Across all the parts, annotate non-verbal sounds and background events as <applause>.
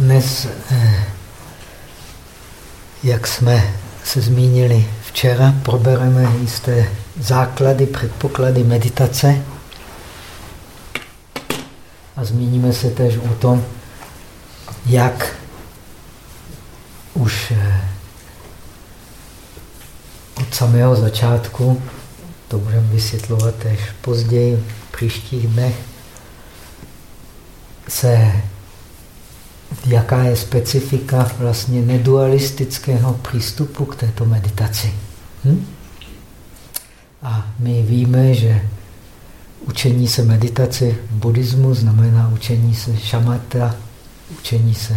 dnes, eh, jak jsme se zmínili včera, probereme jisté základy, předpoklady meditace a zmíníme se tež o tom, jak už eh, od samého začátku, to budeme vysvětlovat tež později, v příštích dnech, se jaká je specifika vlastně nedualistického přístupu k této meditaci. Hm? A my víme, že učení se meditace v buddhismu znamená učení se šamata, učení se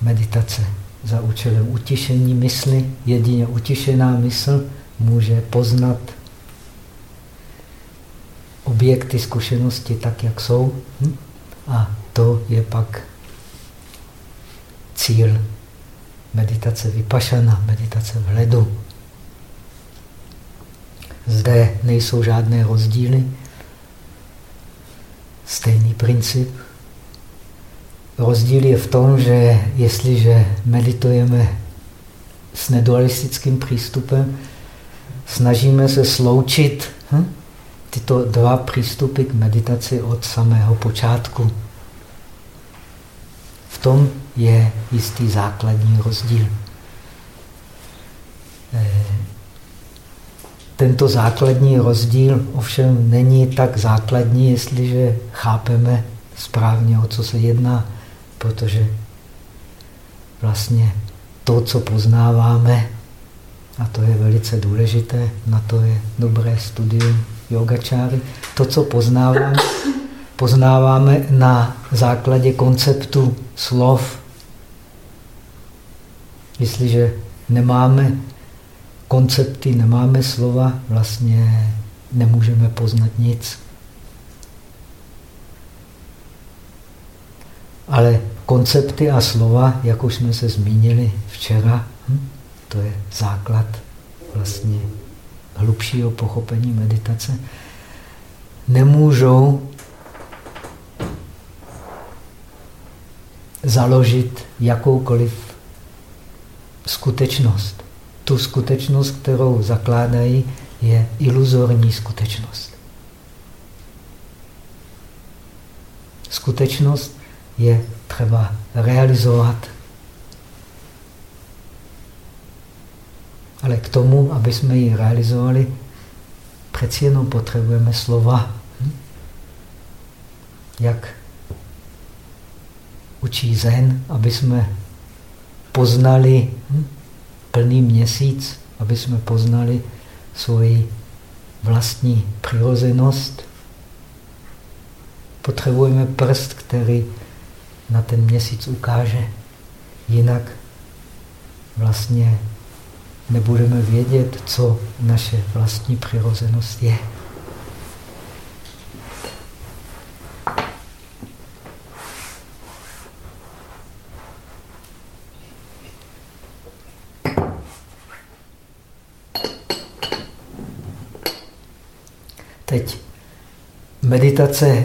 meditace za účelem utišení mysli. Jedině utišená mysl může poznat objekty zkušenosti tak, jak jsou. Hm? A to je pak cíl meditace vypašana, meditace v ledu. Zde nejsou žádné rozdíly, stejný princip. Rozdíl je v tom, že jestliže meditujeme s nedualistickým přístupem, snažíme se sloučit hm, tyto dva přístupy k meditaci od samého počátku. V tom je jistý základní rozdíl. Eh, tento základní rozdíl ovšem není tak základní, jestliže chápeme správně, o co se jedná, protože vlastně to, co poznáváme, a to je velice důležité, na to je dobré studium yogačáry, to, co poznáváme, poznáváme na základě konceptu slov. Jestliže nemáme koncepty, nemáme slova, vlastně nemůžeme poznat nic. Ale koncepty a slova, jak už jsme se zmínili včera, hm, to je základ vlastně hlubšího pochopení meditace, nemůžou založit jakoukoliv skutečnost. Tu skutečnost, kterou zakládají, je iluzorní skutečnost. Skutečnost je třeba realizovat. Ale k tomu, aby jsme ji realizovali, přeci jenom potřebujeme slova. Hm? Jak učí Zen, aby jsme poznali hm, plný měsíc, aby jsme poznali svoji vlastní přirozenost. Potřebujeme prst, který na ten měsíc ukáže. Jinak vlastně nebudeme vědět, co naše vlastní přirozenost je. Teď meditace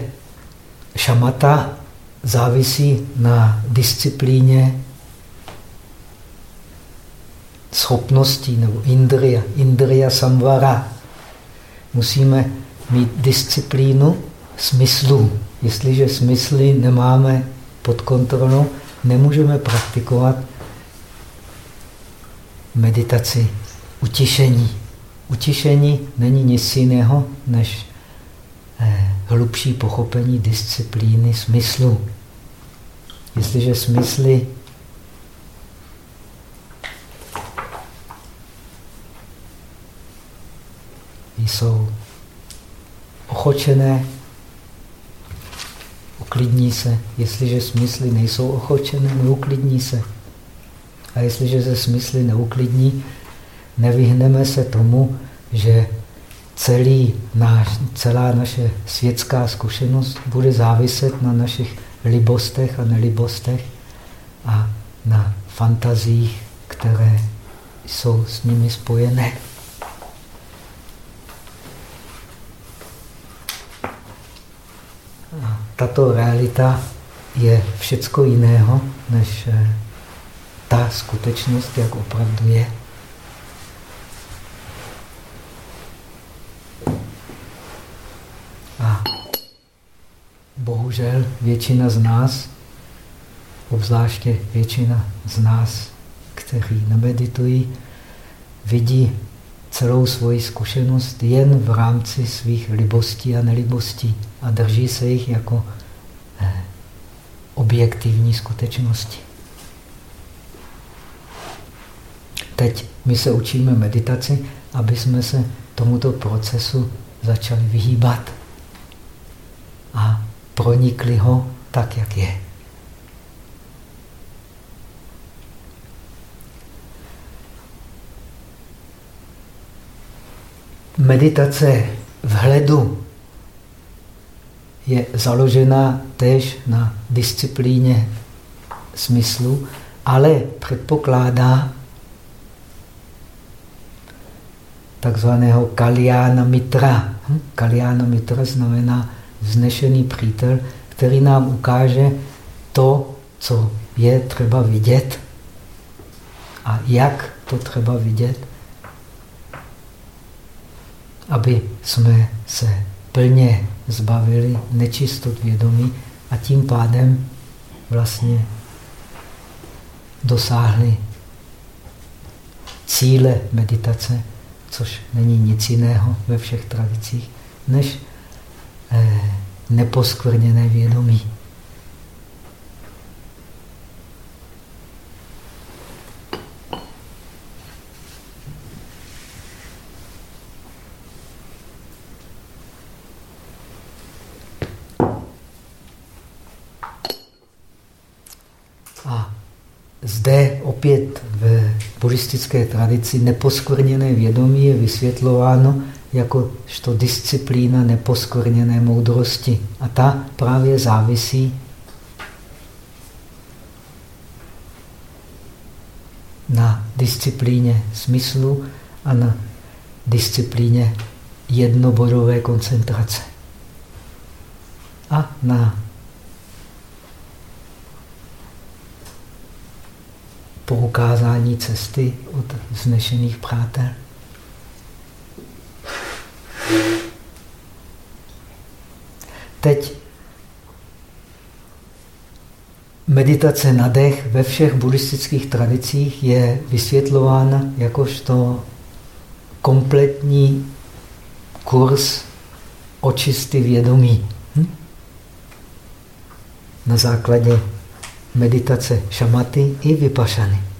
šamata závisí na disciplíně schopností nebo indria, indria samvara. Musíme mít disciplínu smyslu. Jestliže smysly nemáme pod kontrolou, nemůžeme praktikovat meditaci utišení. Utišení není nic jiného než eh, hlubší pochopení disciplíny smyslu. Jestliže smysly jsou ochočené, uklidní se. Jestliže smysly nejsou ochočené, neuklidní se. A jestliže se smysly neuklidní, nevyhneme se tomu, že celý náš, celá naše světská zkušenost bude záviset na našich libostech a nelibostech a na fantazích, které jsou s nimi spojené. A tato realita je všecko jiného, než eh, ta skutečnost, jak opravdu je. A bohužel většina z nás, obzvláště většina z nás, kteří nemeditují, vidí celou svoji zkušenost jen v rámci svých libostí a nelibostí a drží se jich jako eh, objektivní skutečnosti. Teď my se učíme meditaci, aby jsme se tomuto procesu začali vyhýbat a pronikli ho tak, jak je. Meditace vhledu je založena též na disciplíně smyslu, ale předpokládá takzvaného Kalyana Mitra. Hm? Kalyana Mitra znamená vznešený přítel, který nám ukáže to, co je třeba vidět. A jak to třeba vidět, aby jsme se plně zbavili nečistot vědomí a tím pádem vlastně dosáhli cíle meditace, což není nic jiného ve všech tradicích, než eh, neposkvrněné vědomí. Zde opět v buddhistické tradici neposkvrněné vědomí je vysvětlováno jakožto disciplína neposkvrněné moudrosti. A ta právě závisí na disciplíně smyslu a na disciplíně jednobodové koncentrace. A na po ukázání cesty od vznešených přátel. Teď meditace na dech ve všech buddhistických tradicích je vysvětlována jakožto kompletní kurz očisty vědomí. Hm? Na základě meditace šamaty i vypašany.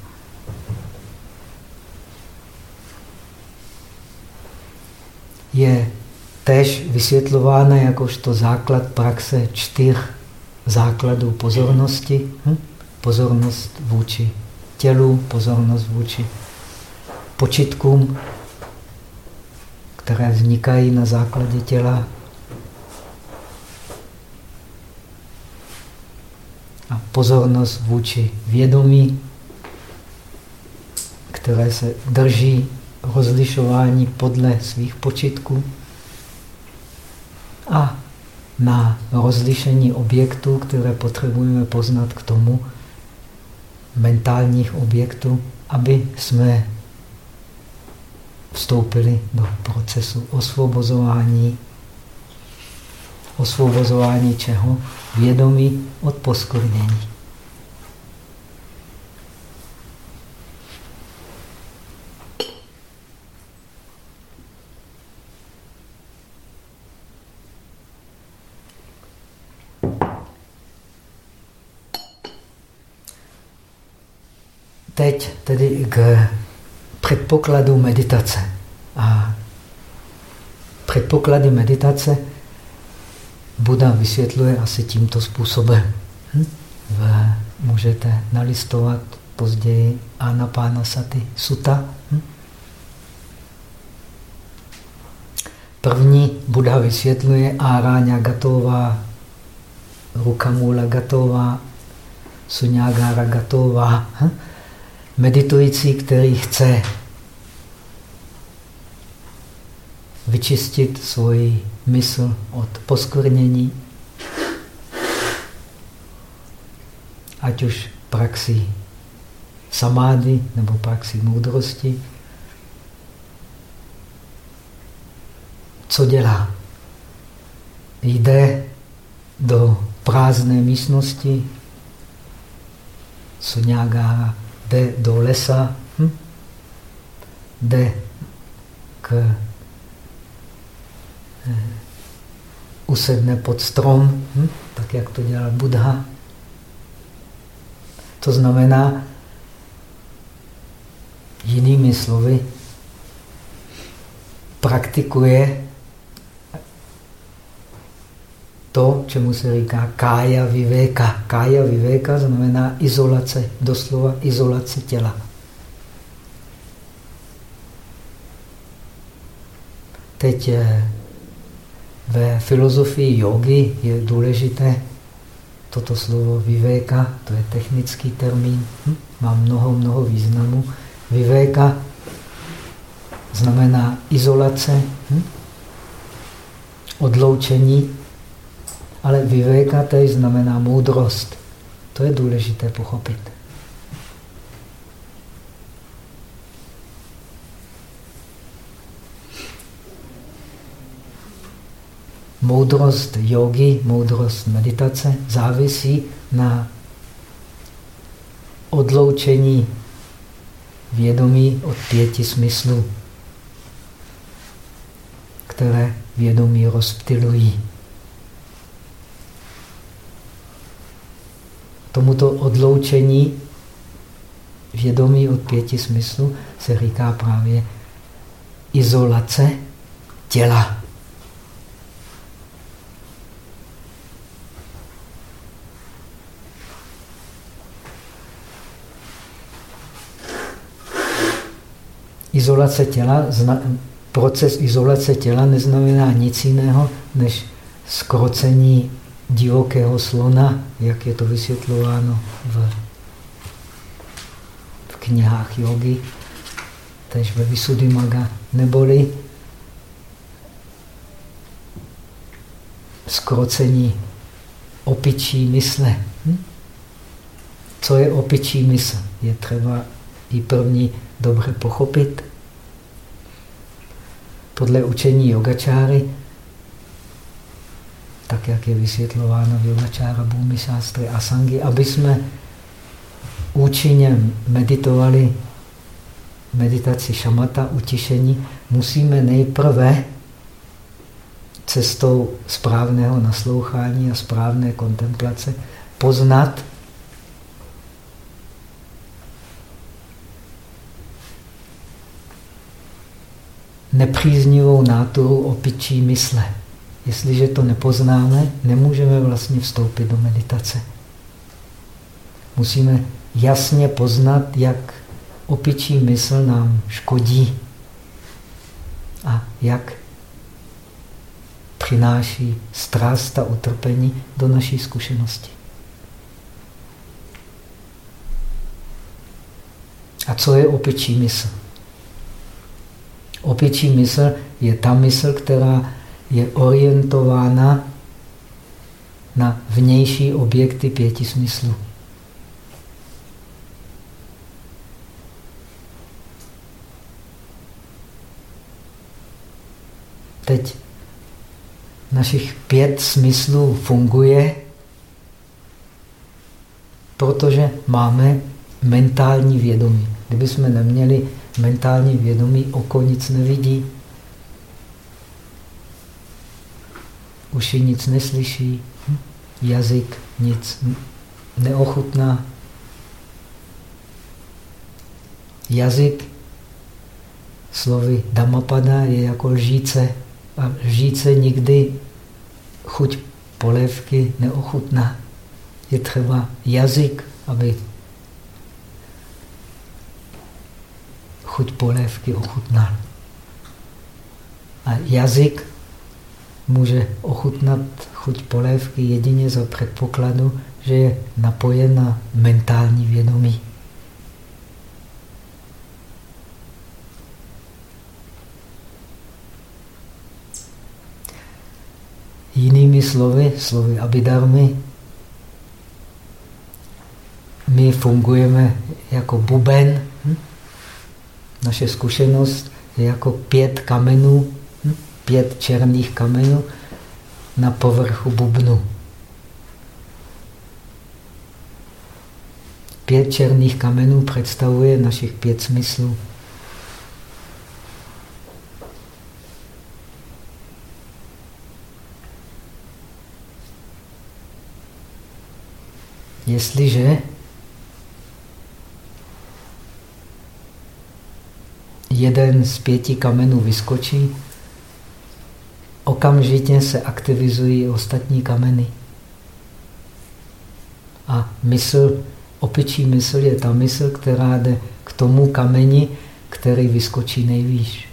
Je tež vysvětlována jakožto základ praxe čtyř základů pozornosti. Hm? Pozornost vůči tělu, pozornost vůči počitkům, které vznikají na základě těla, a pozornost vůči vědomí, které se drží rozlišování podle svých počitků a na rozlišení objektů, které potřebujeme poznat k tomu, mentálních objektů, aby jsme vstoupili do procesu osvobozování. Osvobozování čeho? vědomí od poskvrnění. Teď tedy k předpokladu meditace. A předpoklady meditace Buda vysvětluje asi tímto způsobem. Hm? Můžete nalistovat později Anapánasati Sutta. Hm? První Buddha vysvětluje Aráňa Gatová, Rukamula Gatová, Sunyagara Gatová. Hm? Meditující, který chce vyčistit svoji mysl od poskvrnění, ať už praxi samády nebo praxi moudrosti, co dělá? Jde do prázdné místnosti, Sunyagara jde do lesa, hm? jde k eh, usedne pod strom, hm? tak jak to dělal Buddha. To znamená, jinými slovy, praktikuje to, čemu se říká kája vivéka. Kája vivéka znamená izolace, doslova izolace těla. Teď eh, ve filozofii jogy je důležité toto slovo vivéka, to je technický termín, hm? má mnoho, mnoho významů. Vivéka znamená izolace, hm? odloučení ale vivéka tady znamená moudrost. To je důležité pochopit. Moudrost jogy, moudrost meditace závisí na odloučení vědomí od pěti smyslů, které vědomí rozptilují. Tomuto odloučení vědomí od pěti smyslů se říká právě izolace těla. Izolace těla, proces izolace těla neznamená nic jiného, než skrocení divokého slona, jak je to vysvětlováno v, v knihách jogy, tež ve Visuddhimaga, neboli skrocení opičí mysle. Hm? Co je opičí mysl? Je třeba i první dobře pochopit. Podle učení yogačáry tak jak je vysvětlováno v Yogačára, Bhumi Sástry a Sangi, aby jsme účinně meditovali meditaci šamata, utišení, musíme nejprve cestou správného naslouchání a správné kontemplace poznat nepříznivou náturu opičí mysle. Jestliže to nepoznáme, nemůžeme vlastně vstoupit do meditace. Musíme jasně poznat, jak opičí mysl nám škodí a jak přináší strast a utrpení do naší zkušenosti. A co je opičí mysl? Opičí mysl je ta mysl, která je orientována na vnější objekty pěti smyslů. Teď našich pět smyslů funguje, protože máme mentální vědomí. Kdyby jsme neměli mentální vědomí, oko nic nevidí, uši nic neslyší, jazyk nic neochutná. Jazyk slovy Dhammapada je jako lžíce a lžíce nikdy chuť polévky neochutná. Je třeba jazyk, aby chuť polévky ochutnal. A jazyk může ochutnat chuť polévky jedině za předpokladu, že je napojen na mentální vědomí. Jinými slovy, slovy Abidarmy, my fungujeme jako buben. Hm? Naše zkušenost je jako pět kamenů? Pět černých kamenů na povrchu bubnu. Pět černých kamenů představuje našich pět smyslů. Jestliže jeden z pěti kamenů vyskočí, okamžitě se aktivizují ostatní kameny. A mysl, opičí mysl je ta mysl, která jde k tomu kameni, který vyskočí nejvýš.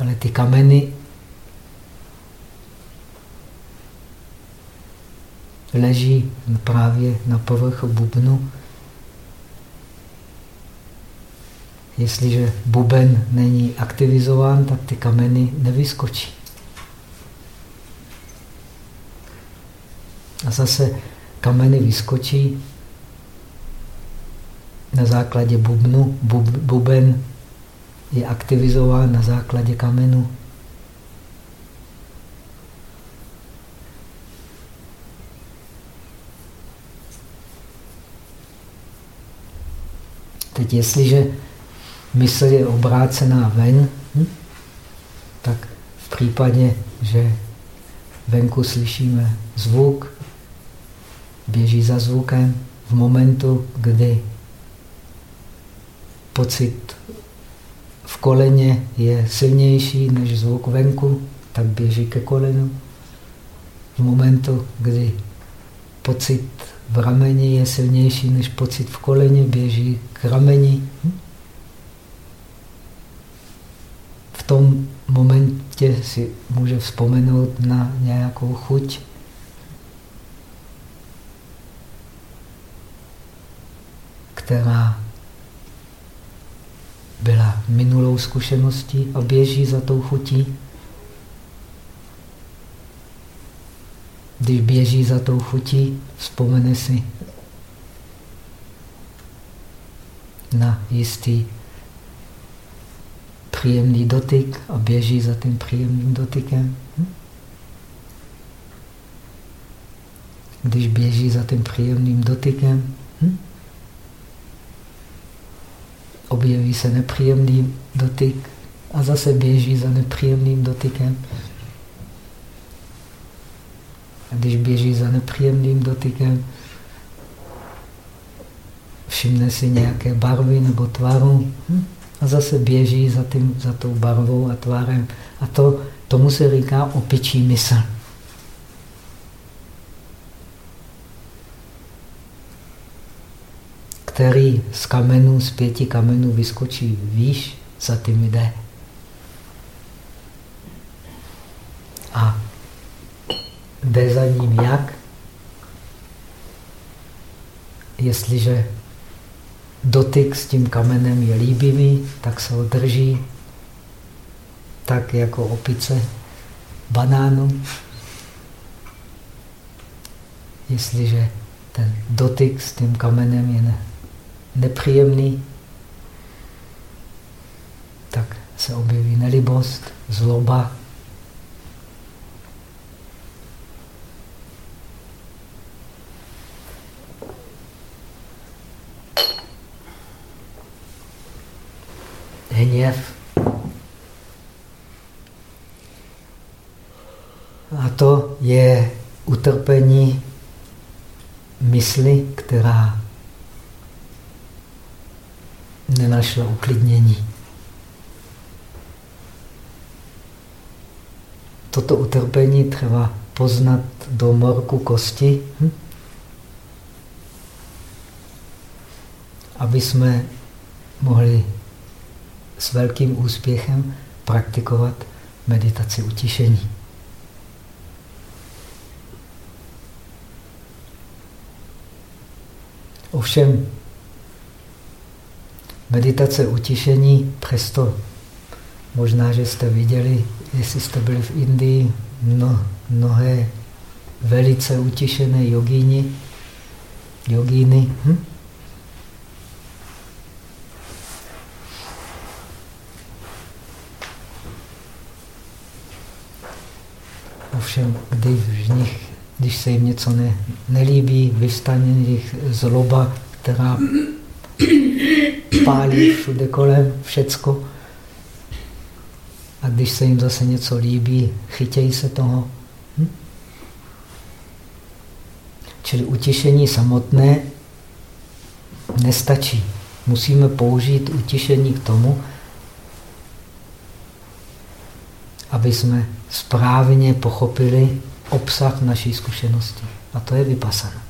Ale ty kameny leží právě na povrchu bubnu. Jestliže buben není aktivizován, tak ty kameny nevyskočí. A zase kameny vyskočí na základě bubnu. Bub, buben je aktivizován na základě kamenu. Teď jestliže mysl je obrácená ven, hm, tak v případě, že venku slyšíme zvuk, běží za zvukem, v momentu, kdy pocit v koleně je silnější než zvuk venku, tak běží ke kolenu. V momentu, kdy pocit v rameni je silnější než pocit v koleně, běží k rameni. V tom momentě si může vzpomenout na nějakou chuť. která byla minulou zkušeností a běží za tou chutí. Když běží za tou chutí, vzpomene si na jistý příjemný dotyk a běží za tím příjemným dotykem. Když běží za tím příjemným dotykem, objeví se nepříjemný dotyk a zase běží za nepříjemným dotykem. A když běží za nepříjemným dotykem, všimne si nějaké barvy nebo tvaru hm? a zase běží za, tím, za tou barvou a tvarem. A to, tomu se říká opičí mysl. Který z kamenů, z pěti kamenů vyskočí výš, za tím jde. A jde za ním jak? Jestliže dotyk s tím kamenem je líbivý, tak se ho drží tak jako opice banánu. Jestliže ten dotyk s tím kamenem je nepříjemný, tak se objeví nelibost, zloba, hněv. A to je utrpení mysli, která nenašla uklidnění. Toto utrpení třeba poznat do morku kosti, hm? aby jsme mohli s velkým úspěchem praktikovat meditaci utišení. Ovšem, meditace utišení, přesto možná, že jste viděli, jestli jste byli v Indii, no, mnohé velice utišené jogíni, jogíny. Hm? Ovšem, když, v nich, když se jim něco ne, nelíbí, vystane jich zloba, která pálí všude kolem, všecko. A když se jim zase něco líbí, chytějí se toho. Hm? Čili utišení samotné nestačí. Musíme použít utišení k tomu, aby jsme správně pochopili obsah naší zkušenosti. A to je vypasana.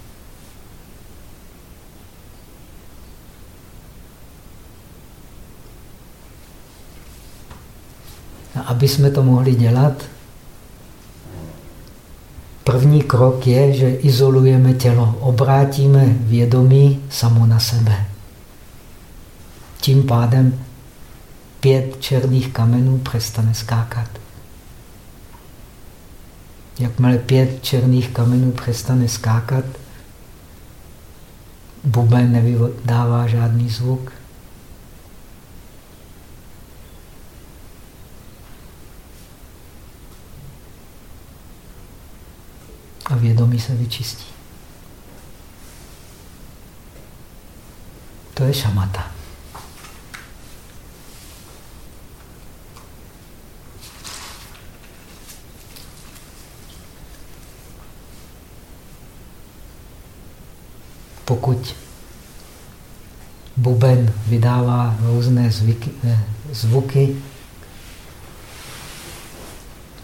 A aby jsme to mohli dělat, první krok je, že izolujeme tělo, obrátíme vědomí samo na sebe. Tím pádem pět černých kamenů přestane skákat. Jakmile pět černých kamenů přestane skákat, buben nevydává žádný zvuk. A vědomí se vyčistí. To je šamata. Pokud buben vydává různé zvyky, eh, zvuky,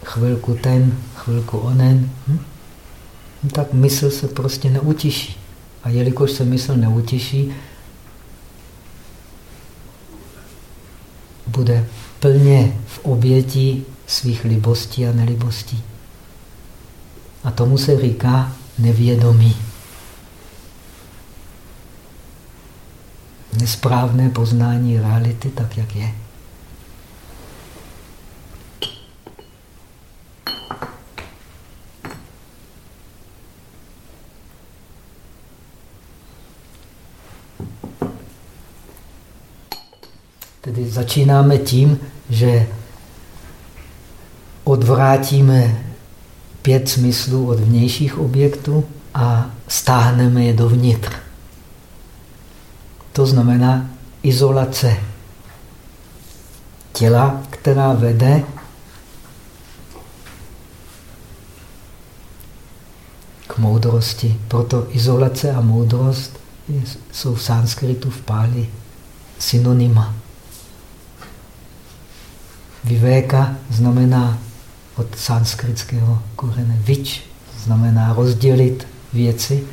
chvilku ten, chvilku onen, hm? No tak mysl se prostě neutiší. A jelikož se mysl neutiší, bude plně v oběti svých libostí a nelibostí. A tomu se říká nevědomí. Nesprávné poznání reality tak, jak je. Tedy začínáme tím, že odvrátíme pět smyslů od vnějších objektů a stáhneme je dovnitř. To znamená izolace těla, která vede k moudrosti. Proto izolace a moudrost jsou v sanskritu v páli synonyma. Vivéka znamená od sanskritského korene vič, znamená rozdělit věci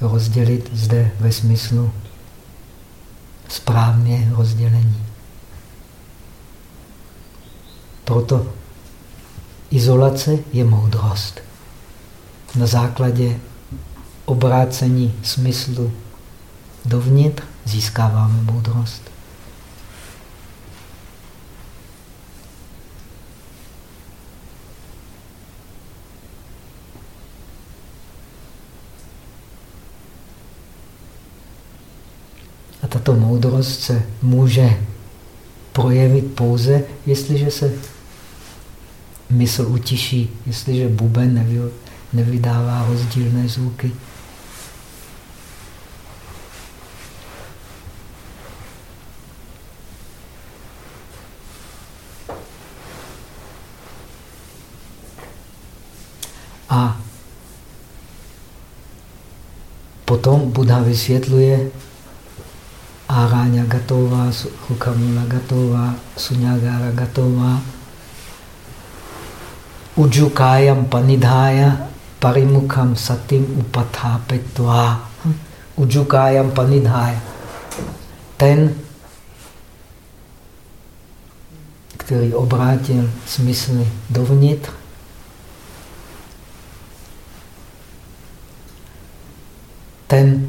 rozdělit zde ve smyslu správně rozdělení. Proto izolace je moudrost. Na základě obrácení smyslu dovnitř získáváme moudrost. Tato moudrost se může projevit pouze, jestliže se mysl utiší, jestliže buben nevy, nevydává rozdílné zvuky. A potom Buddha vysvětluje, Aranya Gatova, Hukamula Gatova, Sunyagara Gatova, Ujukayam Panidhaya, Parimukham Satim Upathapetva. Ujukayam Panidhaya. Ten, který obrátil smysly dovnitř, ten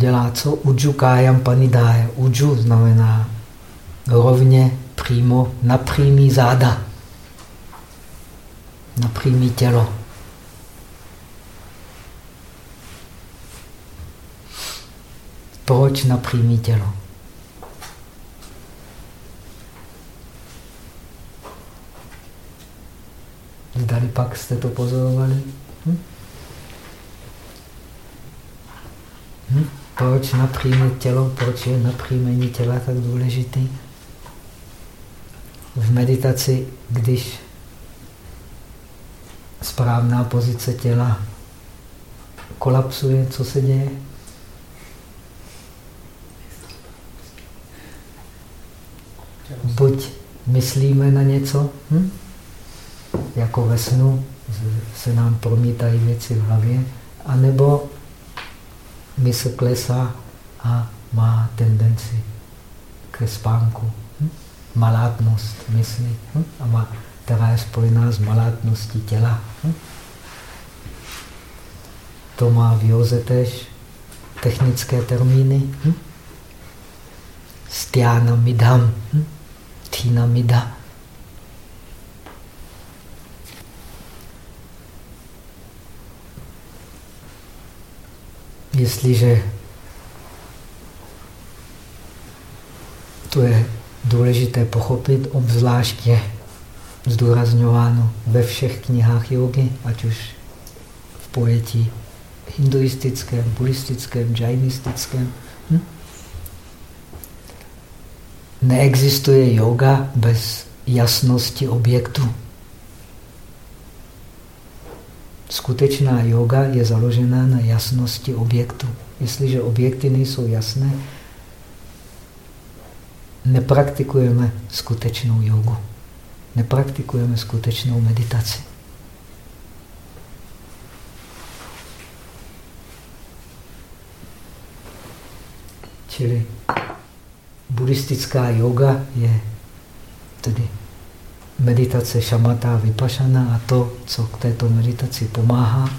udělá co? Uju kájam panidája. Uju znamená rovně, přímo, napřímý záda. Napřímý tělo. Proč napřímý tělo? Zdali pak jste to pozorovali? Hm? Hm? Proč napřímit tělo? Proč je napřímení těla tak důležitý? V meditaci, když správná pozice těla kolapsuje, co se děje? Buď myslíme na něco, hm? jako ve snu se nám promítají věci v hlavě, anebo mysl klesá a má tendenci ke spánku. Hm? Malátnost mysli, hm? a má, která je spojená s malátností těla. Hm? To má v józe tež technické termíny. Hm? Stiana midham, hm? tina midha. Jestliže to je důležité pochopit, obzvlášť je zdůrazňováno ve všech knihách jogy, ať už v pojetí hinduistickém, buddhistickém, džajnistickém. Hm? Neexistuje yoga bez jasnosti objektu. Skutečná yoga je založená na jasnosti objektu. Jestliže objekty nejsou jasné, nepraktikujeme skutečnou jogu. Nepraktikujeme skutečnou meditaci. Čili buddhistická yoga je tedy meditace šamata vypašana a to, co k této meditaci pomáhá,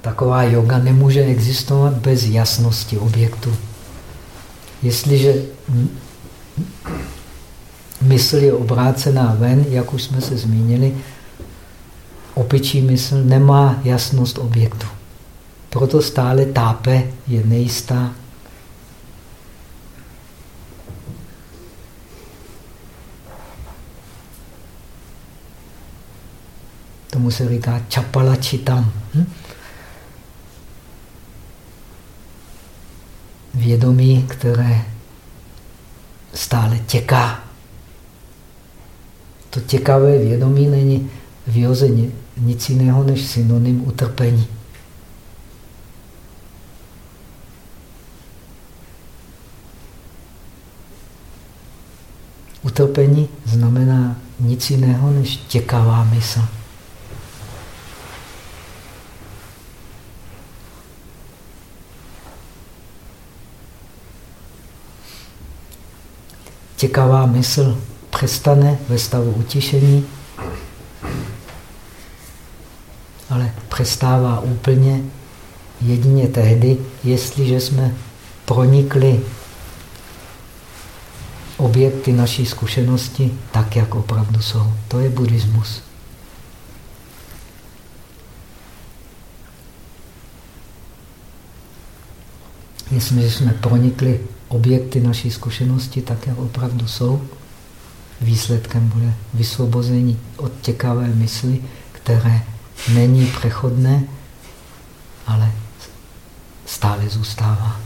Taková yoga nemůže existovat bez jasnosti objektu. Jestliže mysl je obrácená ven, jak už jsme se zmínili, opičí mysl nemá jasnost objektu. Proto stále tápe, je nejistá, Tomu se říká čapalačitam. Hm? Vědomí, které stále těká. To těkavé vědomí není v joze nic jiného než synonym utrpení. Utrpení znamená nic jiného než těkavá mysl. Těkavá mysl přestane ve stavu utišení, ale přestává úplně jedině tehdy, jestliže jsme pronikli objekty naší zkušenosti tak, jak opravdu jsou. To je buddhismus. Jestliže jsme pronikli objekty naší zkušenosti tak, jak opravdu jsou, výsledkem bude vysvobození od těkavé mysli, které není přechodné, ale stále zůstává.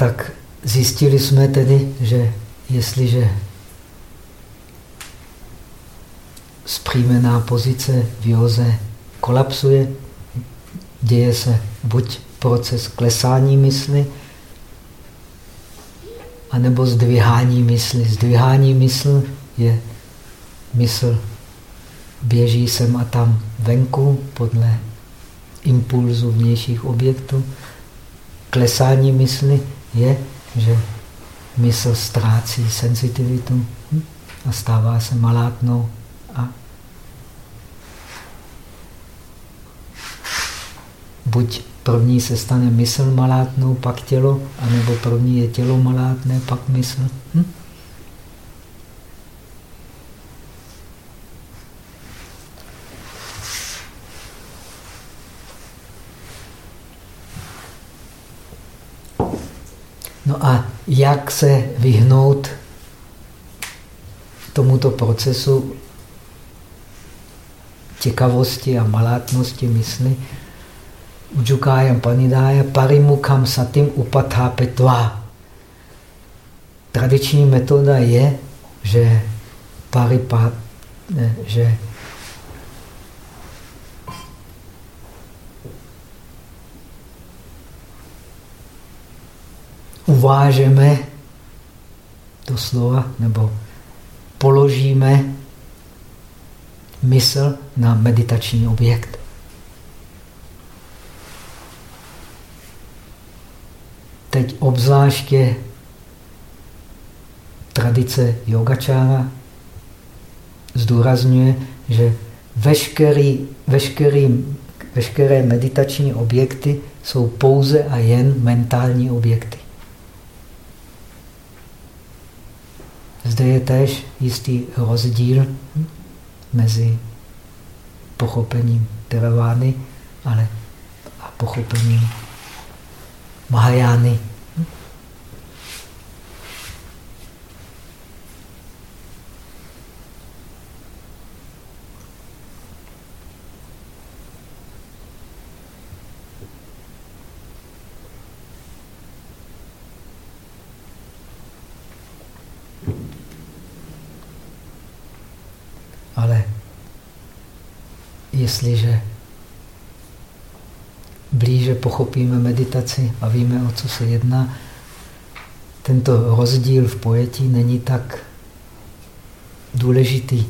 tak zjistili jsme tedy, že jestliže zpříjmená pozice v józe kolapsuje, děje se buď proces klesání mysli, anebo zdvihání mysli. Zdvihání mysl je mysl běží sem a tam venku podle impulzu vnějších objektů. Klesání mysli je, že mysl ztrácí senzitivitu a stává se malátnou a buď první se stane mysl malátnou, pak tělo, anebo první je tělo malátné, pak mysl. Hm? No a jak se vyhnout tomuto procesu těkavosti a malátnosti mysli? Ujukájam panidája parimukam satim upathápetva. Tradiční metoda je, že paripat, že uvážeme doslova, nebo položíme mysl na meditační objekt. Teď obzvláště tradice yogačára zdůrazňuje, že veškerý, veškerý, veškeré meditační objekty jsou pouze a jen mentální objekty. Zde je též jistý rozdíl mezi pochopením Teravány ale a pochopením Mahajány. Ale jestliže blíže pochopíme meditaci a víme, o co se jedná, tento rozdíl v pojetí není tak důležitý.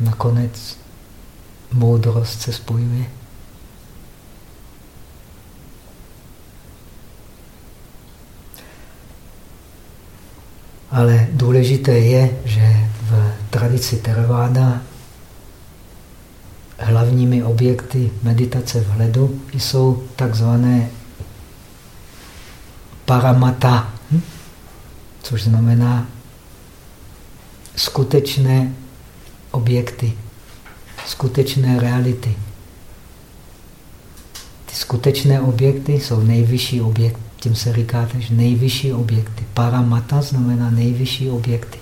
Nakonec moudrost se spojuje. Ale důležité je, že tradici Theravada hlavními objekty meditace v hledu jsou takzvané paramata, hm? což znamená skutečné objekty, skutečné reality. Ty skutečné objekty jsou nejvyšší objekty. Tím se říká že nejvyšší objekty. Paramata znamená nejvyšší objekty.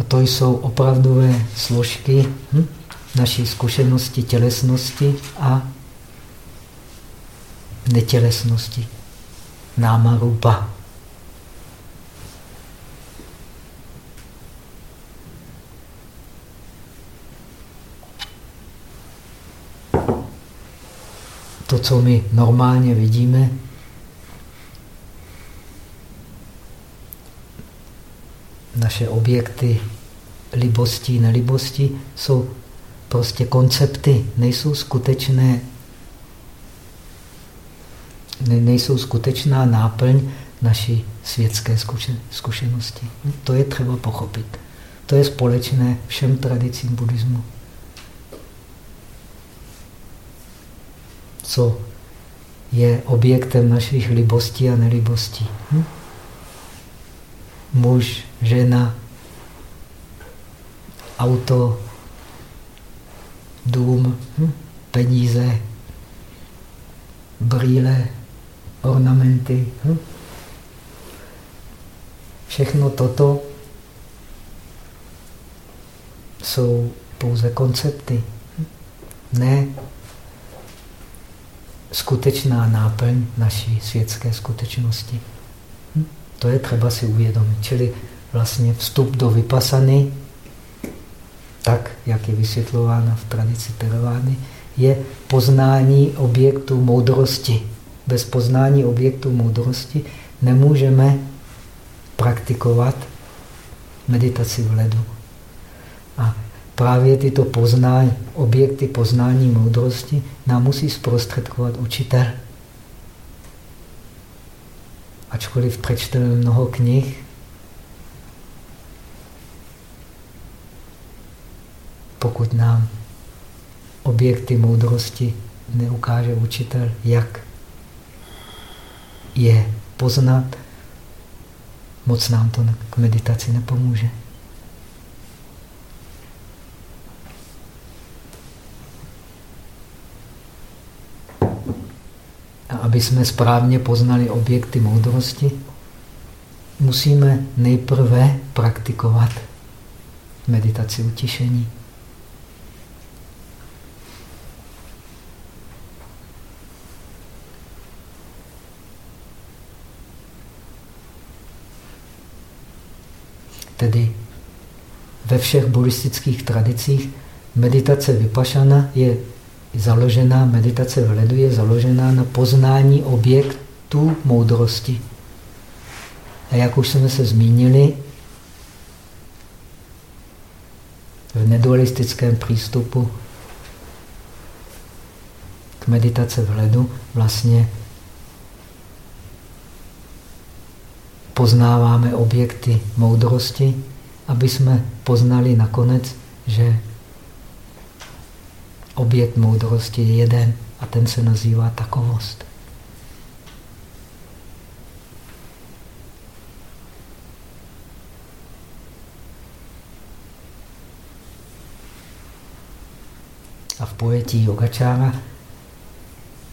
A jsou opravdové složky hm, naší zkušenosti tělesnosti a netělesnosti. Náma rupa. To, co my normálně vidíme, naše objekty libosti, nelibosti jsou prostě koncepty, nejsou skutečné, ne, nejsou skutečná náplň naší světské zkušenosti. To je třeba pochopit. To je společné všem tradicím buddhismu. Co je objektem našich libostí a nelibostí. Hm? Muž, žena, auto, dům, hm? peníze, brýle, ornamenty. Hm? Všechno toto jsou pouze koncepty. Ne skutečná náplň naší světské skutečnosti. Hm? To je třeba si uvědomit. Čili vlastně vstup do vypasany, tak, jak je vysvětlována v tradici Teravány, je poznání objektu moudrosti. Bez poznání objektu moudrosti nemůžeme praktikovat meditaci v ledu. A právě tyto poznání, objekty poznání moudrosti nám musí zprostředkovat učitel. Ačkoliv přečteme mnoho knih, pokud nám objekty moudrosti neukáže učitel, jak je poznat, moc nám to k meditaci nepomůže. A aby jsme správně poznali objekty moudrosti, musíme nejprve praktikovat meditaci utišení. Tedy ve všech buddhistických tradicích meditace vypašana je založená, meditace v ledu je založená na poznání objektu moudrosti. A jak už jsme se zmínili, v nedualistickém přístupu k meditace v vlastně poznáváme objekty moudrosti, aby jsme poznali nakonec, že objekt moudrosti je jeden a ten se nazývá takovost. A v pojetí yogačára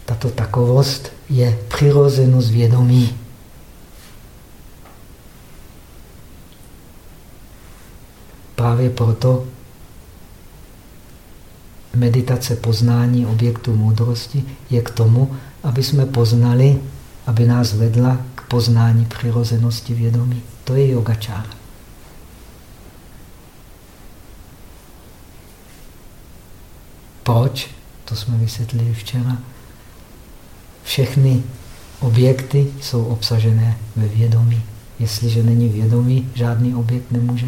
tato takovost je přirozenost vědomí. Právě proto meditace poznání objektu moudrosti je k tomu, aby jsme poznali, aby nás vedla k poznání přirozenosti vědomí. To je yogačára. Proč? To jsme vysvětlili včera. Všechny objekty jsou obsažené ve vědomí. Jestliže není vědomí, žádný objekt nemůže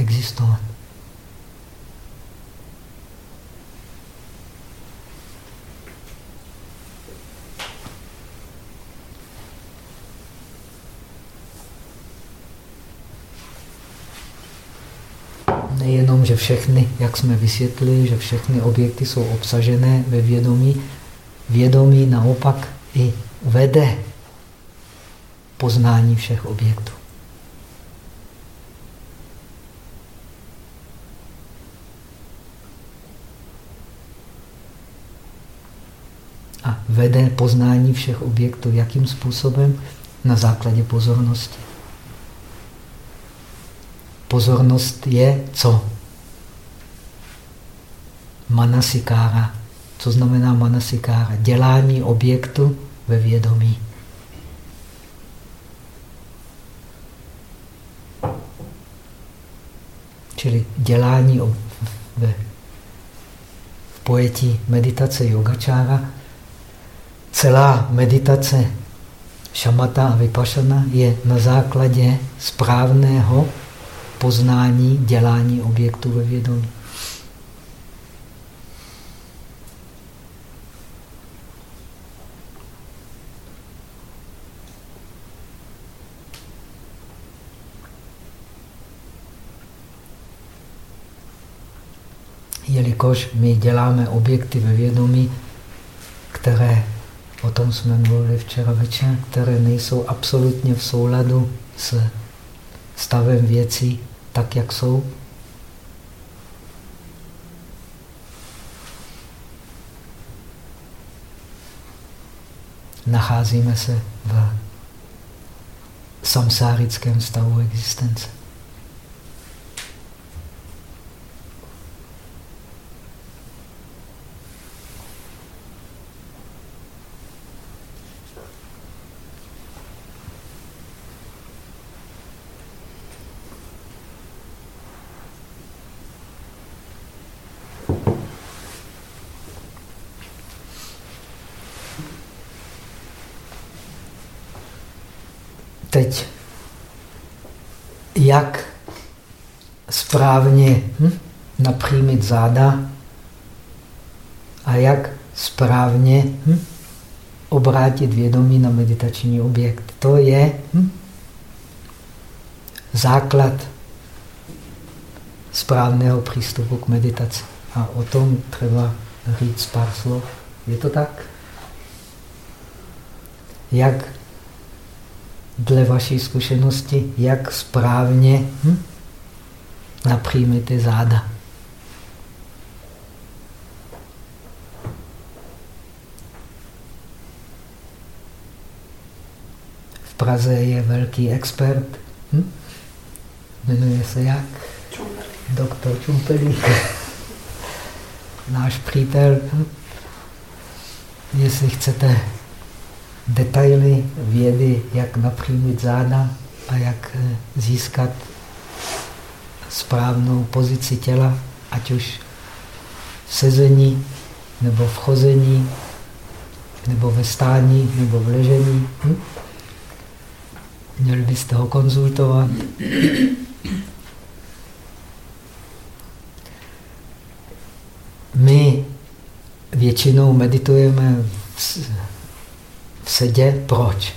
existovat. Nejenom, že všechny, jak jsme vysvětlili, že všechny objekty jsou obsažené ve vědomí, vědomí naopak i vede poznání všech objektů. Vede poznání všech objektů. Jakým způsobem? Na základě pozornosti. Pozornost je co? Manasikára. Co znamená manasikára? Dělání objektu ve vědomí. Čili dělání v pojetí meditace yogačára celá meditace šamata a vypašana je na základě správného poznání dělání objektu ve vědomí. Jelikož my děláme objekty ve vědomí, které O tom jsme mluvili včera večer, které nejsou absolutně v souladu s stavem věcí tak, jak jsou. Nacházíme se v samsárickém stavu existence. teď, jak správně hm, napřímit záda a jak správně hm, obrátit vědomí na meditační objekt. To je hm, základ správného přístupu k meditaci. A o tom třeba říct pár slov. Je to tak? Jak dle vaší zkušenosti, jak správně hm, napřímíte záda? V Praze je velký expert. Hm? Jmenuje se jak? Doktor Čumpelík. <laughs> Náš přítel. Hm? Jestli chcete detaily vědy, jak napřímit záda a jak eh, získat správnou pozici těla, ať už v sezení, nebo v chození, nebo ve stání, nebo v ležení. Hm? Měli byste ho konzultovat. My většinou meditujeme v sedě. Proč?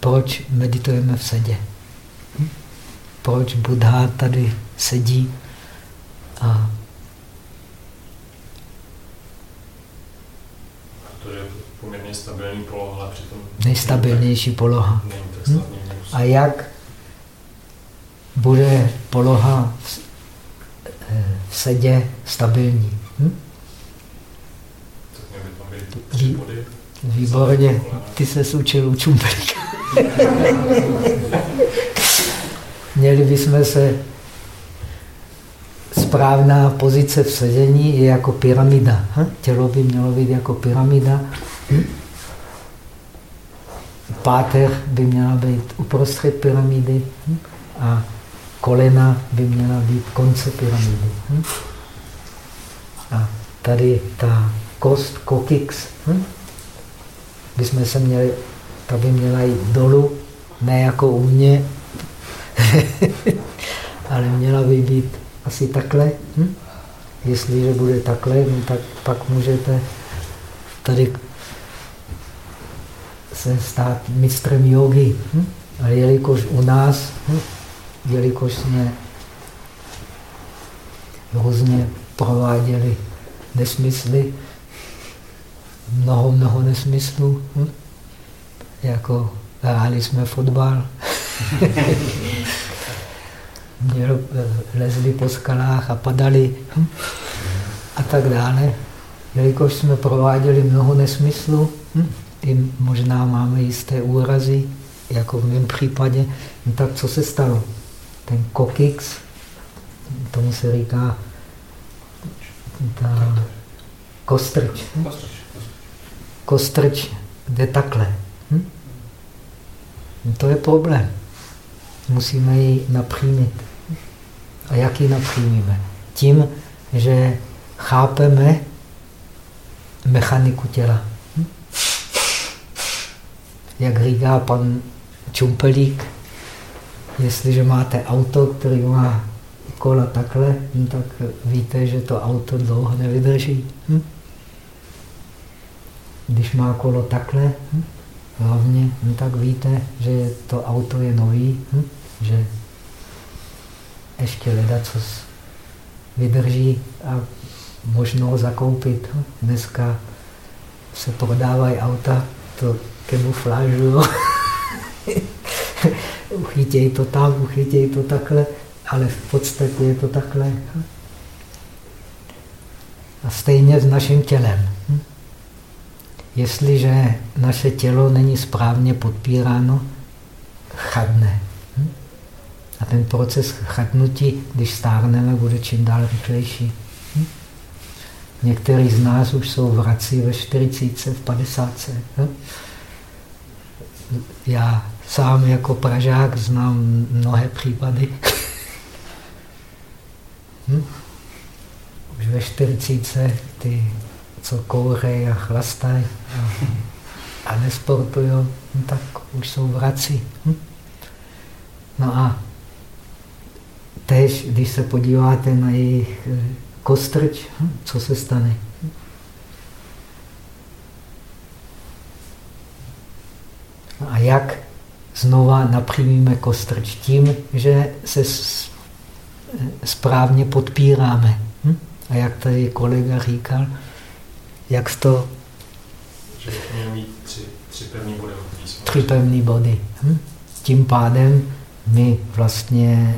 Proč meditujeme v sedě? Hm? Proč Buddha tady sedí a poměrně stabilní poloha, přitom... Nejstabilnější poloha. Není tak hm? A jak bude poloha v, eh, v sedě stabilní? Hm? Tak měly by tam body. Výborně, ty se učil u Čumpelíka. <laughs> Měli bychom se správná pozice v sedění je jako pyramida. Hm? Tělo by mělo být jako pyramida. Páteř by měla být uprostřed pyramidy hm? a kolena by měla být konce pyramidy. Hm? A tady ta kost, kokix, hm? bychom se měli, ta by měla jít dolů, ne jako u mě, <laughs> ale měla by být asi takhle. Hm? Jestliže bude takhle, no tak pak můžete tady se stát mistrem jogy. Hm? Ale jelikož u nás, hm? jelikož jsme různě prováděli nesmysly, mnoho, mnoho nesmyslů, hm? jako hráli jsme fotbal, <laughs> Mělo, lezli po skalách a padali hm? a tak dále. Jelikož jsme prováděli mnoho nesmyslů, hm? i možná máme jisté úrazy, jako v mém případě, no tak co se stalo? Ten kokix, tomu se říká ta kostrč. Hm? Kostrč jde takhle. Hm? To je problém. Musíme ji napřímit. A jak ji napřímíme? Tím, že chápeme mechaniku těla. Hm? Jak říká pan Čumpelík, jestliže máte auto, který má kola takhle, no tak víte, že to auto dlouho nevydrží. Hm? Když má kolo takhle, hm? hlavně, no tak víte, že to auto je nový, hm? že ještě leda, co vydrží a možno ho zakoupit. Dneska se prodávají auta, to kemuflážu. <laughs> uchytěj to tam, uchytěj to takhle, ale v podstatě je to takhle. A stejně s naším tělem. Jestliže naše tělo není správně podpíráno, chadne. A ten proces chatnutí, když stárneme, bude čím dál rychlejší. Hm? Někteří z nás už jsou vrací ve 40, v 50. Hm? Já sám jako Pražák znám mnohé případy. <laughs> hm? Už ve 40 ty co kouřejí a chlastají a, a nesportují, no, tak už jsou vraci. Hm? No a tež, když se podíváte na jejich eh, kostrč, hm, co se stane? No a jak znova napřímíme kostrč? Tím, že se eh, správně podpíráme. Hm? A jak tady kolega říkal, jak to... Že bychom mít tři, tři pevné body. Tři pevné body. Hm? Tím pádem my vlastně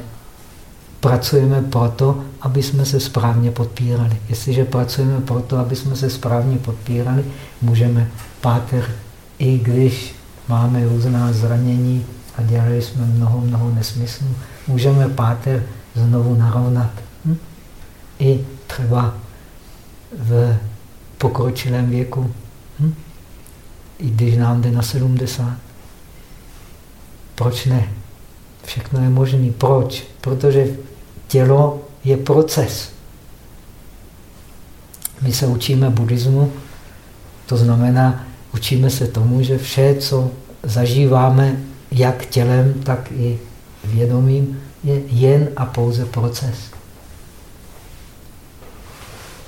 pracujeme proto, aby jsme se správně podpírali. Jestliže pracujeme proto, aby jsme se správně podpírali, můžeme páter, i když máme různá zranění a dělali jsme mnoho, mnoho nesmyslů, můžeme páter znovu narovnat. Hm? I třeba v pokročilém věku, hm? i když nám jde na 70. Proč ne? Všechno je možné. Proč? Protože tělo je proces. My se učíme buddhismu, to znamená, učíme se tomu, že vše, co zažíváme jak tělem, tak i vědomím, je jen a pouze proces.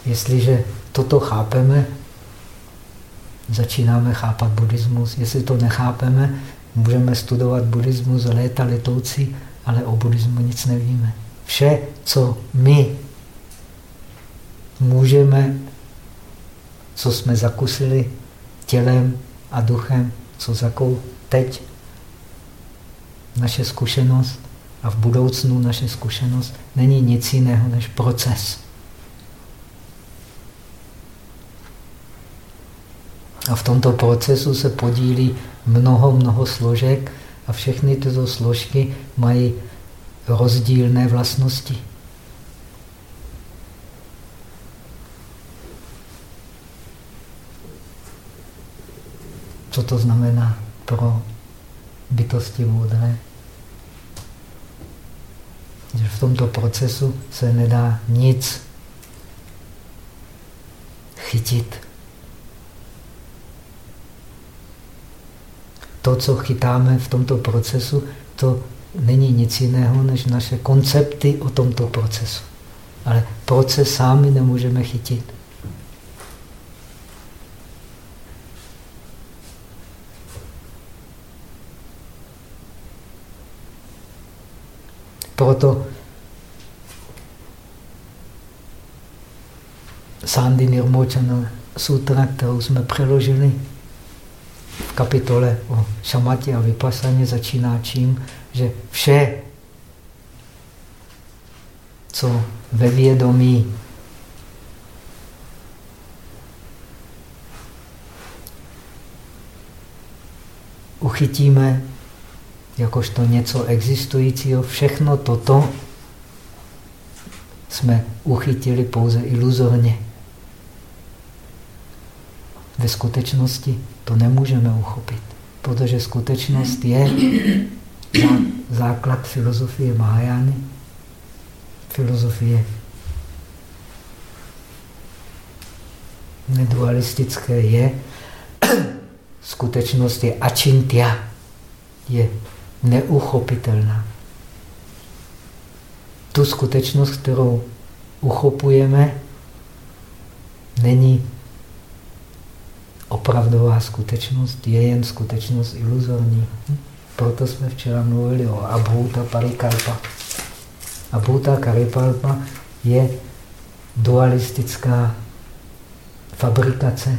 Jestliže toto chápeme, začínáme chápat buddhismus. Jestli to nechápeme, můžeme studovat buddhismus léta letoucí, ale o buddhismu nic nevíme. Vše, co my můžeme, co jsme zakusili tělem a duchem, co zakou teď, naše zkušenost a v budoucnu naše zkušenost není nic jiného než proces. A v tomto procesu se podílí mnoho, mnoho složek a všechny tyto složky mají rozdílné vlastnosti. Co to znamená pro bytosti moudré? Že v tomto procesu se nedá nic chytit. To, co chytáme v tomto procesu, to není nic jiného než naše koncepty o tomto procesu. Ale proces sami nemůžeme chytit. Proto Sandy Nirmochana sutra, kterou jsme přeložili kapitole o šamatě a vypasaně, začíná čím? že vše, co ve vědomí uchytíme jakožto něco existujícího, všechno toto jsme uchytili pouze iluzorně. Ve skutečnosti to nemůžeme uchopit, protože skutečnost je základ filozofie Mahajány, filozofie nedualistické je, <clears throat> skutečnost je ačintia, je neuchopitelná. Tu skutečnost, kterou uchopujeme, není opravdová skutečnost, je jen skutečnost iluzorní. Proto jsme včera mluvili o Abhuta Parikalpa. Abhuta Parikalpa je dualistická fabrikace,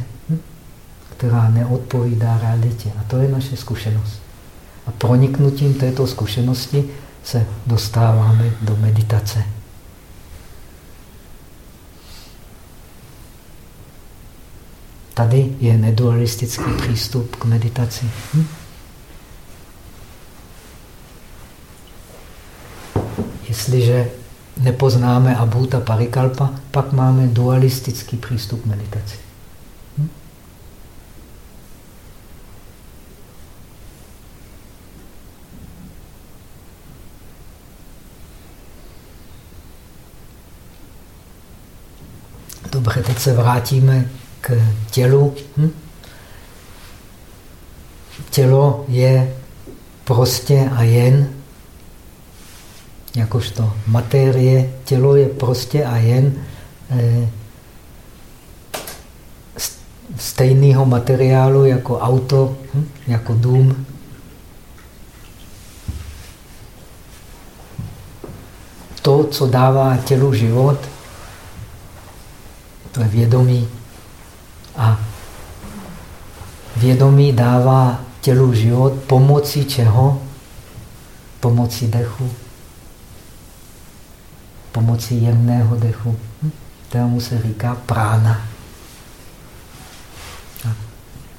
která neodpovídá realitě. A to je naše zkušenost. A proniknutím této zkušenosti se dostáváme do meditace. Tady je nedualistický přístup k meditaci. Hm? Jestliže nepoznáme Abhuta Parikalpa, pak máme dualistický přístup k meditaci. Hm? Dobře, teď se vrátíme k tělu. Hm? Tělo je prostě a jen jakožto materie. Tělo je prostě a jen eh, stejného materiálu jako auto, hm? jako dům. To, co dává tělu život, to je vědomí. A vědomí dává tělu život pomocí čeho? Pomocí dechu. Pomocí jemného dechu. Hm? Tomu se říká prána. A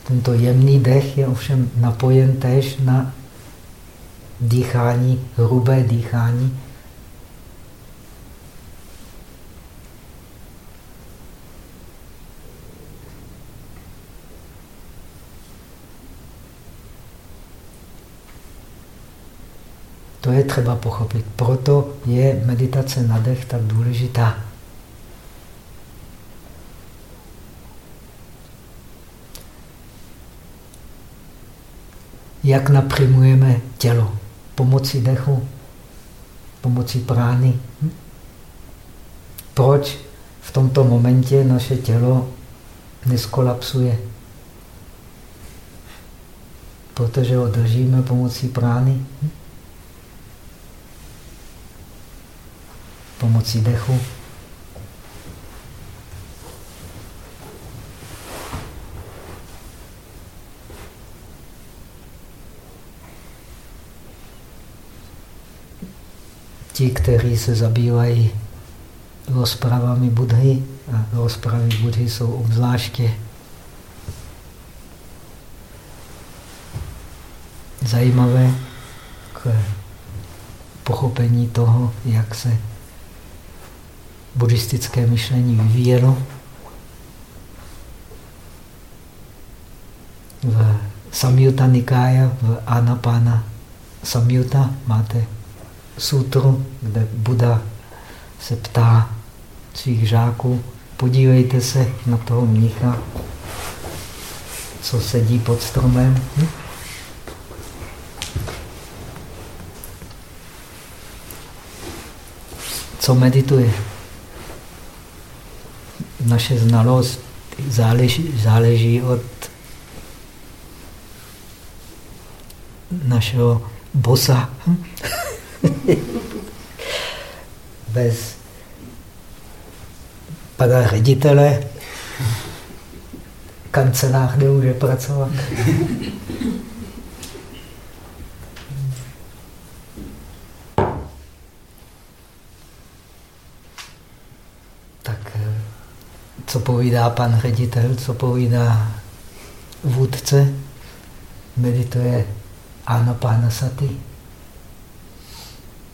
tento jemný dech je ovšem napojen též na dýchání, hrubé dýchání, To je třeba pochopit. Proto je meditace na dech tak důležitá. Jak naprimujeme tělo? Pomocí dechu? Pomocí prány? Hm? Proč v tomto momentě naše tělo neskolapsuje? Protože ho držíme pomocí prány. Hm? Pomocí dechu. Ti, kteří se zabývají rozpravami Budhy, a rozpravy Budhy jsou obzvláště zajímavé k pochopení toho, jak se buddhistické myšlení vyvíjelo. V Samyutta Nikája, v Anapana Samyutta máte sutru, kde Buda se ptá svých žáků, podívejte se na toho mnicha, co sedí pod stromem. Hm? Co medituje? Naše znalost záleží, záleží od našeho bosa. <laughs> Bez pana ředitele kancelář nemůže pracovat. co povídá pan ředitel, co povídá vůdce, medituje Anapanasati.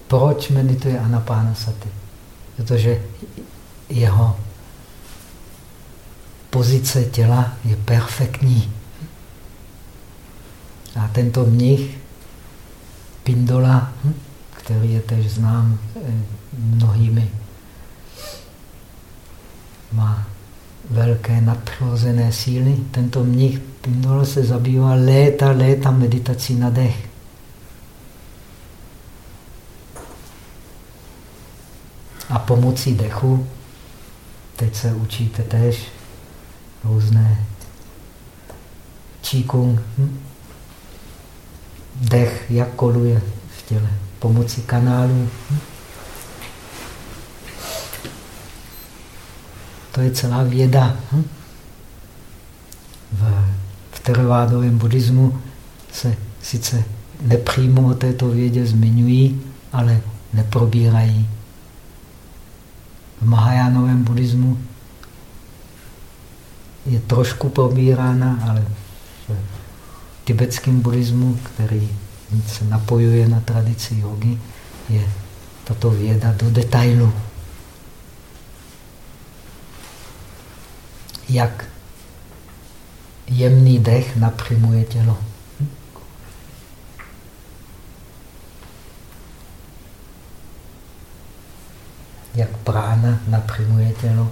Proč medituje Anapanasati? Protože jeho pozice těla je perfektní. A tento mnich, Pindola, hm, který je tež znám eh, mnohými, má velké nadpřirozené síly. Tento mnich Pindol se zabývá léta, léta meditací na dech. A pomocí dechu, teď se učíte tež různé číkung, hm? dech, jak koluje v těle, pomocí kanálů. Hm? To je celá věda. Hm? V, v teravádovém buddhismu se sice nepřímo o této vědě zmiňují, ale neprobírají. V Mahajánovém buddhismu je trošku probírána, ale v tibetském buddhismu, který se napojuje na tradici jogy, je tato věda do detailu. Jak jemný dech napřimuje tělo. Jak prána napřimuje tělo.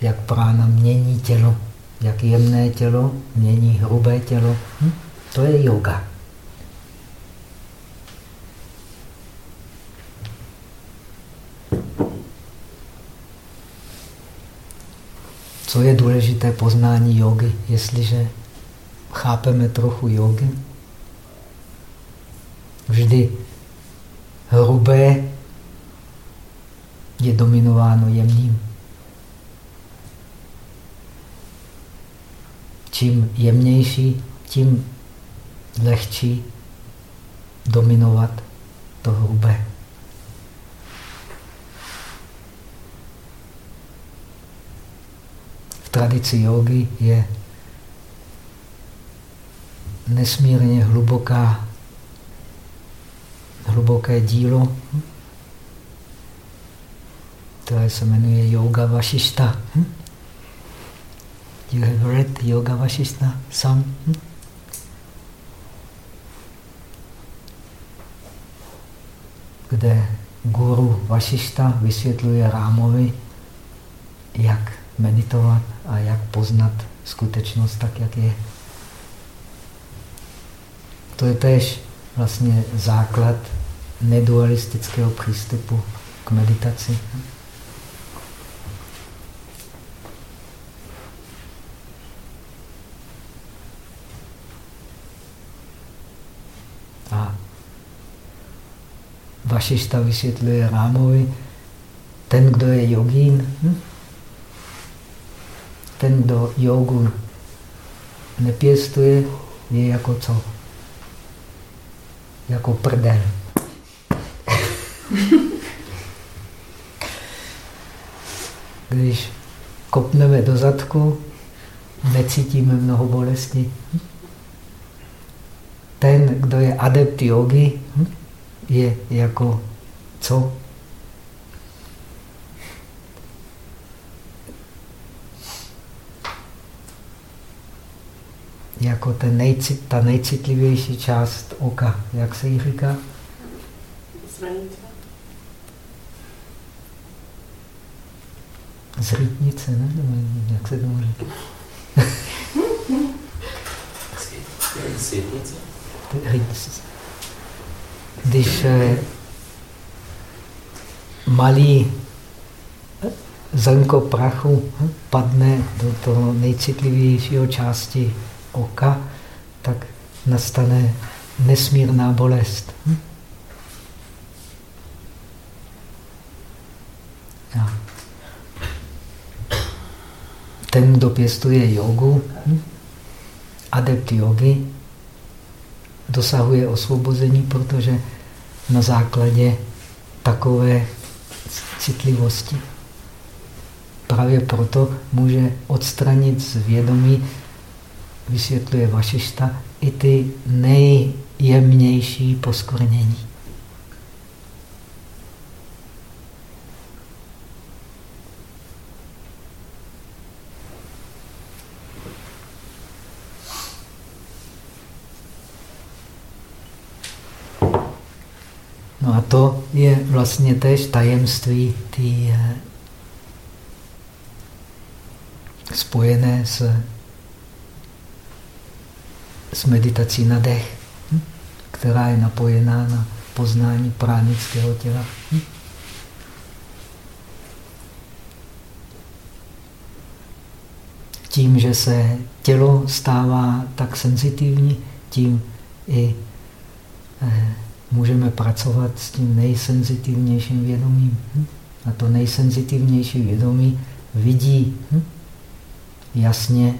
jak prána mění tělo, jak jemné tělo mění hrubé tělo. Hm? To je yoga. Co je důležité poznání jogy? Jestliže chápeme trochu jogy, vždy hrubé je dominováno jemným. Čím jemnější, tím lehčí dominovat to hrubé. Tradici jogy je nesmírně hluboká, hluboké dílo, které se jmenuje Yoga Vašišta. You have read Yoga Vašišta some? Kde guru Vašišta vysvětluje Rámovi, jak meditovat a jak poznat skutečnost tak, jak je. To je tež vlastně základ nedualistického přístupu k meditaci. A Vašišta vysvětluje Rámovi, ten, kdo je jogín, hm? Ten, kdo jogu nepěstuje, je jako co? jako prdel. <laughs> Když kopneme do zadku, necítíme mnoho bolesti. Ten, kdo je adept jogy, je jako co? Jako ten nejcit, ta nejcitlivější část oka. Jak se jí říká? Zranice. Zrytnice, ne? Jak se tomu říká? Světnice? Když eh, malý eh, zrnko prachu hm, padne do toho nejcitlivějšího části oka, tak nastane nesmírná bolest. Hm? Ten, kdo pěstuje jogu, hm? adept jogy, dosahuje osvobození, protože na základě takové citlivosti. Právě proto může odstranit z vědomí vysvětluje Vašišta, i ty nejjemnější poskornění. No a to je vlastně tež tajemství tý, eh, spojené s s meditací na dech, hm? která je napojená na poznání pránického těla. Hm? Tím, že se tělo stává tak senzitivní, tím i eh, můžeme pracovat s tím nejsenzitivnějším vědomím. Hm? A to nejsenzitivnější vědomí vidí jasně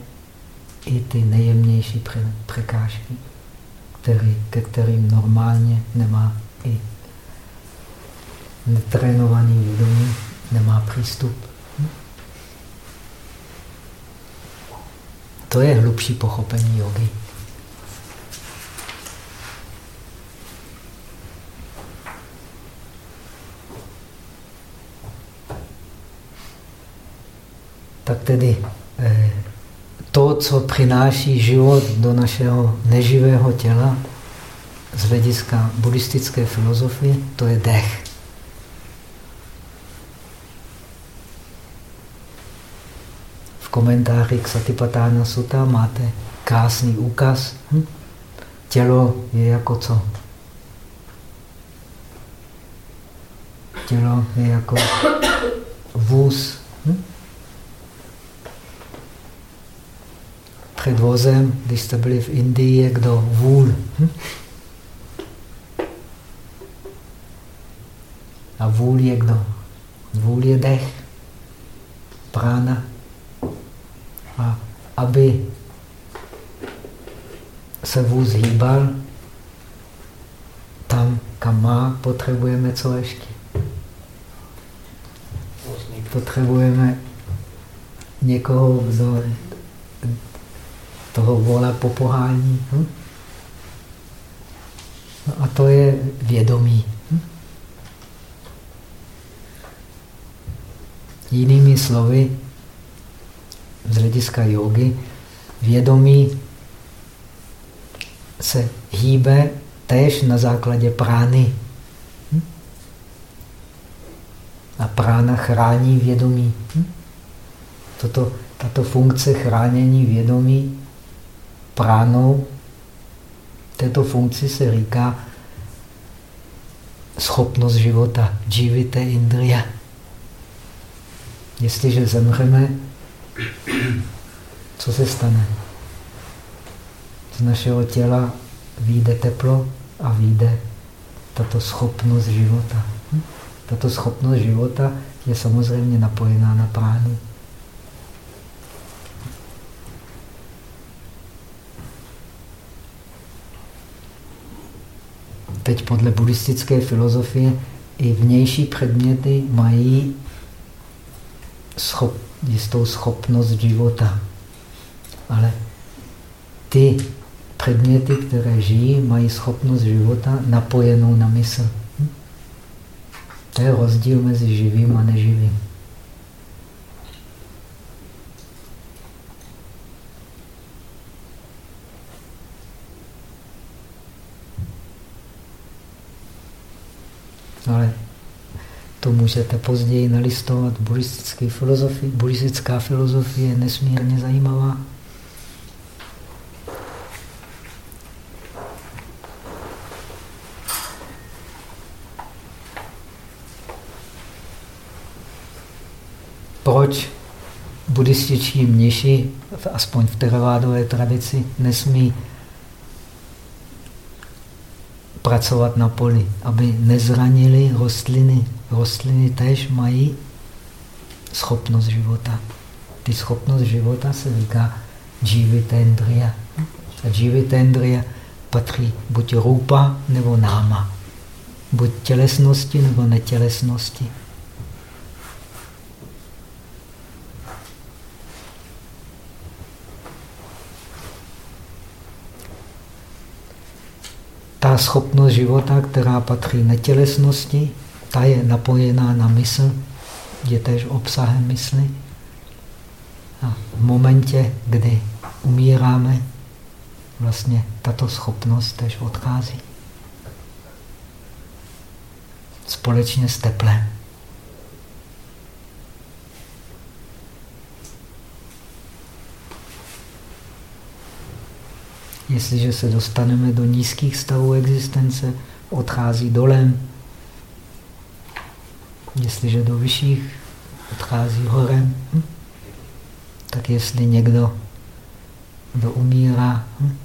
i ty nejjemnější překážky, který, ke kterým normálně nemá i netrénovaný vědomí, nemá přístup. To je hlubší pochopení jogy. Tak tedy eh, to, co přináší život do našeho neživého těla z hlediska buddhistické filozofie, to je dech. komentáři k Satipatána Sutta máte krásný úkaz. Hm? Tělo je jako co? Tělo je jako vůz. Hm? Před vozem, když jste byli v Indii, je kdo? Vůl. Hm? A vůl je kdo? Vůl je dech, prána. A aby se vůz hýbal, tam, kam má, potřebujeme co ještě? Potřebujeme někoho, kdo toho volá po pohání. Hm? No a to je vědomí. Hm? Jinými slovy, z hlediska jogy, vědomí se hýbe též na základě prány. Hm? A prána chrání vědomí. Hm? Toto, tato funkce chránění vědomí pránou, této funkci se říká schopnost života, dživite indriya. Jestliže zemřeme, co se stane? Z našeho těla vyjde teplo a vyjde tato schopnost života. Hm? Tato schopnost života je samozřejmě napojená na pránu. Teď podle buddhistické filozofie i vnější předměty mají schop, jistou schopnost života. Ale ty předměty, které žijí, mají schopnost života napojenou na mysl. Hm? To je rozdíl mezi živým a neživým. Ale to můžete později nalistovat buddhistické filozofii. Buddhistická filozofie je nesmírně zajímavá. Proč buddhističtí mniši, aspoň v teravádové tradici, nesmí pracovat na poli, aby nezranili rostliny. Rostliny tež mají schopnost života. Ty schopnost života se říká dživitendria. A dživitendria patří buď rupa nebo náma. Buď tělesnosti nebo netělesnosti. Schopnost života, která patří netělesnosti, ta je napojená na mysl, je tež obsahem mysli. A v momentě, kdy umíráme, vlastně tato schopnost tež odchází. Společně s teplem. Jestliže se dostaneme do nízkých stavů existence, odchází dolem. Jestliže do vyšších, odchází horem. Hm? Tak jestli někdo, kdo umírá, hm?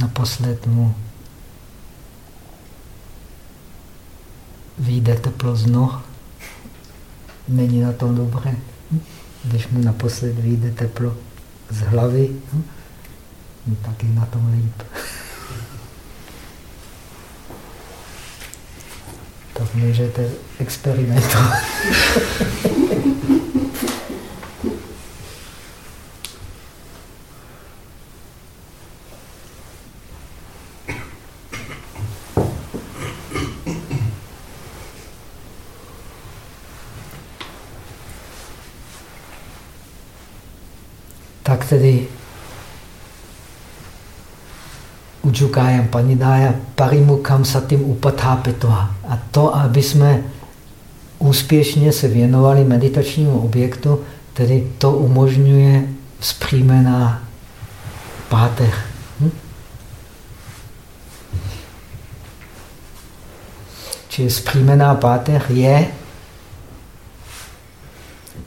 naposled mu vyjde teplo z noh, není na tom dobré. Hm? Když mu naposled vyjde teplo z hlavy, no, tak je na tom líp. <laughs> tak můžete experimentovat. <laughs> tak tedy Ujukájam panidája parimukam satim upathápetva. A to, aby jsme úspěšně se věnovali meditačnímu objektu, tedy to umožňuje vzpřímená páteř. Hm? Čili zpřímená páteř je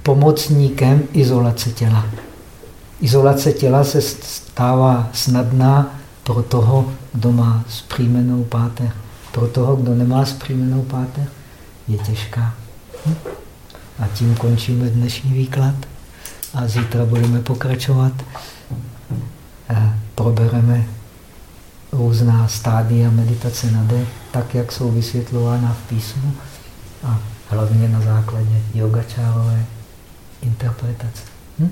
pomocníkem izolace těla. Izolace těla se stává snadná pro toho, kdo má zpřímenou páteř. Pro toho, kdo nemá zpřímenou páteř, je těžká. Hm? A tím končíme dnešní výklad. A zítra budeme pokračovat. A probereme různá stádia meditace na dech, tak, jak jsou vysvětlována v písmu a hlavně na základě yogačárové interpretace. Hm?